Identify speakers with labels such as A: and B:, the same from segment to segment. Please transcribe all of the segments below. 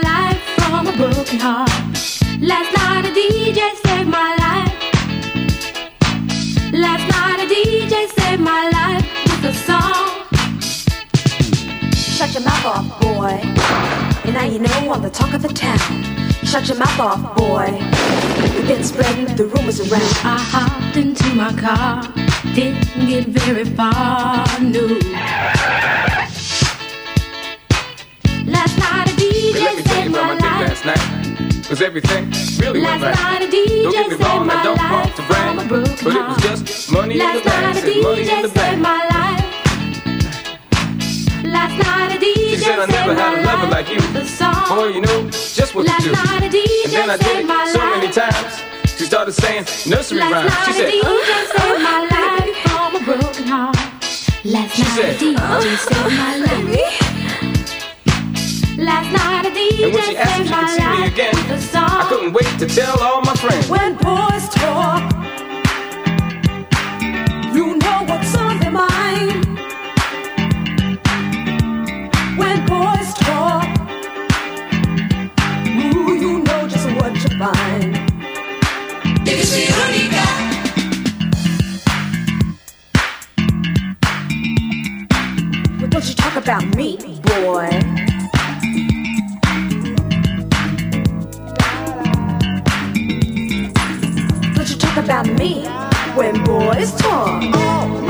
A: life from a broken heart. Last night a DJ saved my life. Last night a DJ saved my life with a song. Shut your mouth off, boy. And now you know I'm the talk of the town. Shut your mouth off, boy. You've been spreading the rumors around. I hopped into my car, didn't get very far, no. let me tell you about my day last night. Was everything really went right? Don't get me wrong, I don't want to brag, but it was just money in the bag. Said money in the bag. Last night a DJ she said I never had a lover like you. Boy, you
B: know just what to do. and then I did it so many times. She started saying nursery rhymes. She said, DJ saved my life from a broken heart.
C: Last night a DJ saved my life. Last night a DJ and when she asked if she could see me again, I couldn't wait to tell all my friends. When boys talk, you know what's on their mind. When
D: boys talk, ooh, you know just what you find. Did you see honey got? But don't you talk about me, boy. about me when boys talk.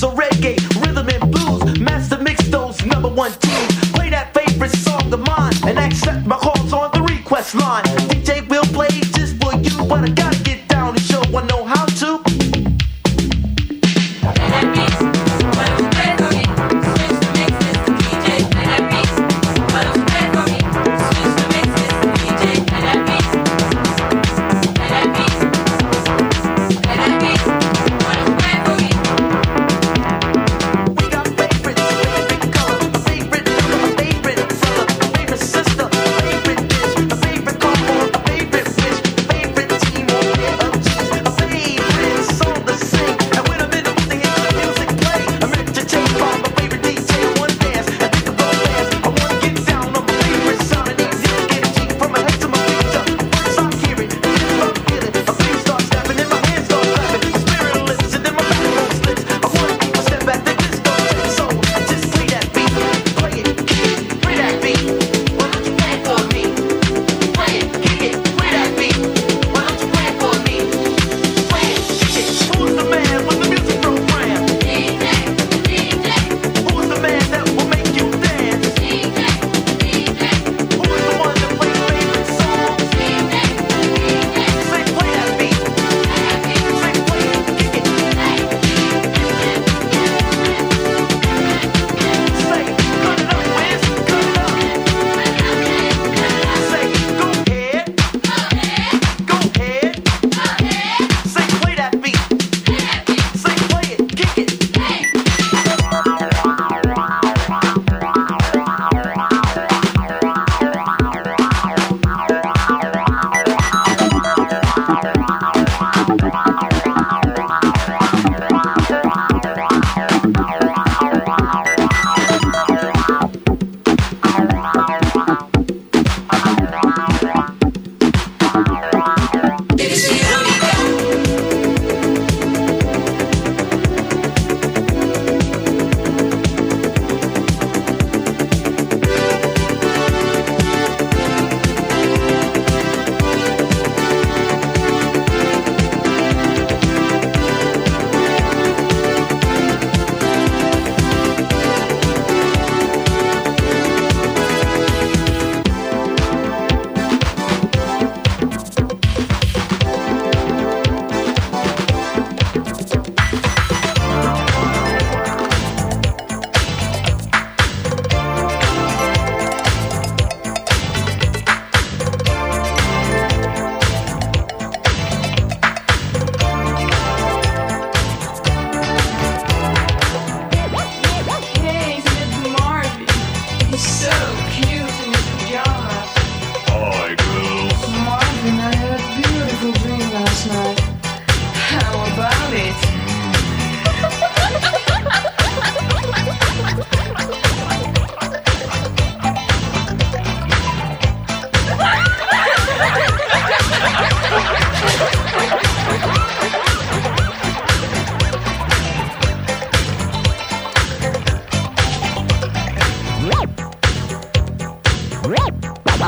D: So reggae, rhythm, and blues, master mix those number one tunes. Play that favorite song of mine and accept my calls on the request line.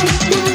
D: I do.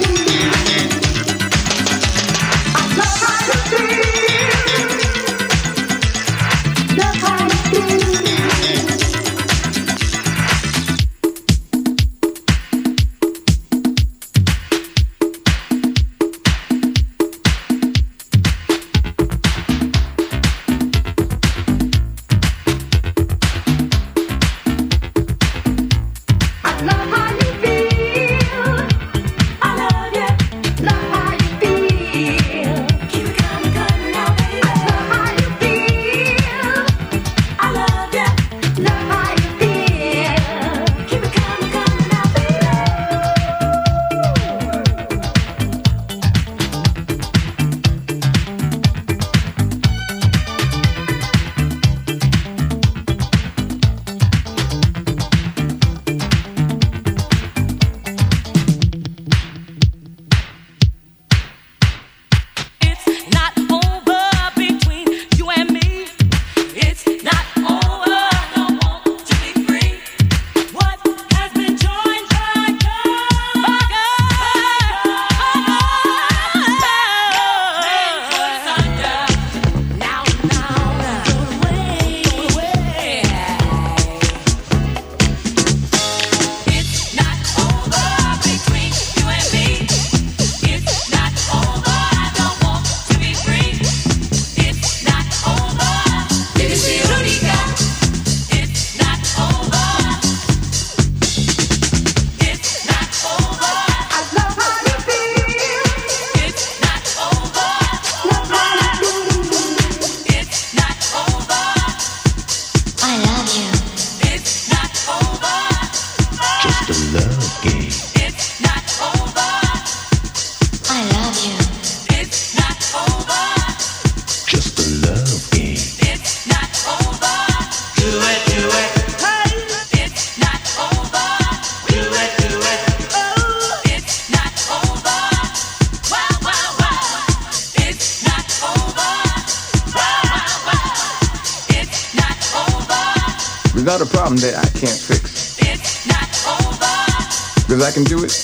D: I
E: can do it.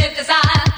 F: Shift cause I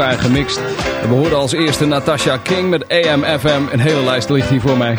G: gemixt. We hoorden als eerste Natasha King met AM/FM. Een hele lijst ligt hier voor mij.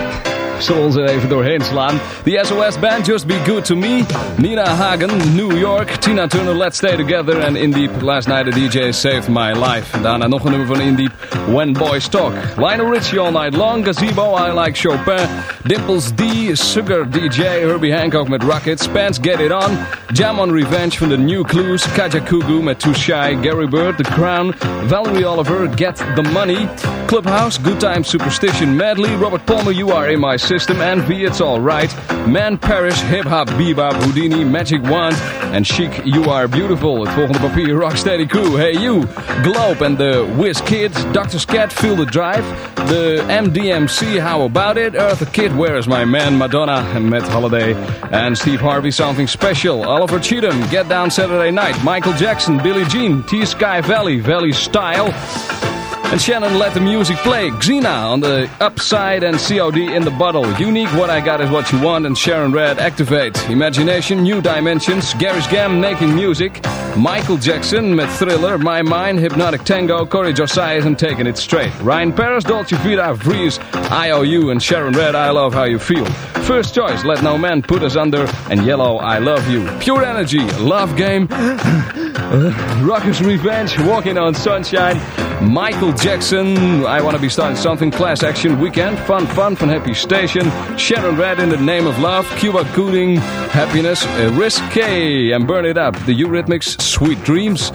G: Zullen ons er even doorheen slaan. The SOS Band, Just Be Good To Me. Nina Hagen, New York. Tina Turner, Let's Stay Together. En In Deep, Last Night the DJ Saved My Life. Daarna nog een nummer van In Deep, When Boys Talk. Lionel Richie All Night Long. Gazebo, I Like Chopin. Dimples D, Sugar DJ. Herbie Hancock met Rockets. Pants Get It On. Jam on Revenge van The Newcleus. Kaja Kugu met Too Shy. Gary Byrd, The Crown. Valerie Oliver, Get The Money. Clubhouse, Good Time Superstition Medley. Robert Palmer, You Are In My System. Envy, It's Alright. Man Parrish, Hip Hop, Bebop, Whodini, Magic Wand. En Chic, You Are Beautiful. Het volgende papier, Rocksteady Crew, Hey You. Globe and The Whiz Kid. Dr. Scat, Feel The Drive. The MDMC, How About It. Eartha Kitt, Where Is My Man? Madonna en Matt Holiday. En Steve Harvey, Something Special. Oliver Cheatham, Get Down Saturday Night. Michael Jackson, Billie Jean. T-Ski Valley, Valley Style. And Shannon let the music play. Xena on the upside and COD in the bottle. Unique, what I got is what you want. And Sharon Redd, activate. Imagination, new dimensions. Gary's Gang making music. Michael Jackson met Thriller, My Mine, Hypnotic Tango. Corey Josiah isn't taking it straight. Ryan Paris, Dolce Vita, Freeze, IOU, and Sharon Redd, I love how you feel. First choice, Let No Man Put Us Under. And Yello, I love you. Pure Energy, Love Game. Rockers Revenge, Walking on Sunshine. Michael Jackson, I Wanna Be Starting Something, Class Action Weekend, Fun Fun from Happy Station, Sharon Red in the Name of Love, Cuba Gooding, Happiness, Risque, and Burn It Up, The Eurythmics, Sweet Dreams,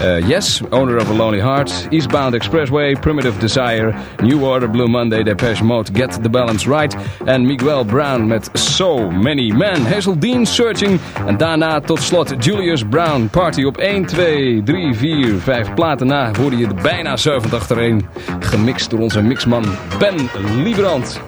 G: uh, Yes, Owner of a Lonely Heart, Eastbound Expressway, Primitive Desire, New Order, Blue Monday, Depeche Mode, Get the Balance Right, en Miguel Brown met So Many Men, Hazel Dean, Searching, en daarna tot slot Julius Brown, Party op 1, 2, 3, 4, 5 platen na, hoorde je er bijna 7 achtereen, gemixt door onze mixman Ben Liebrand.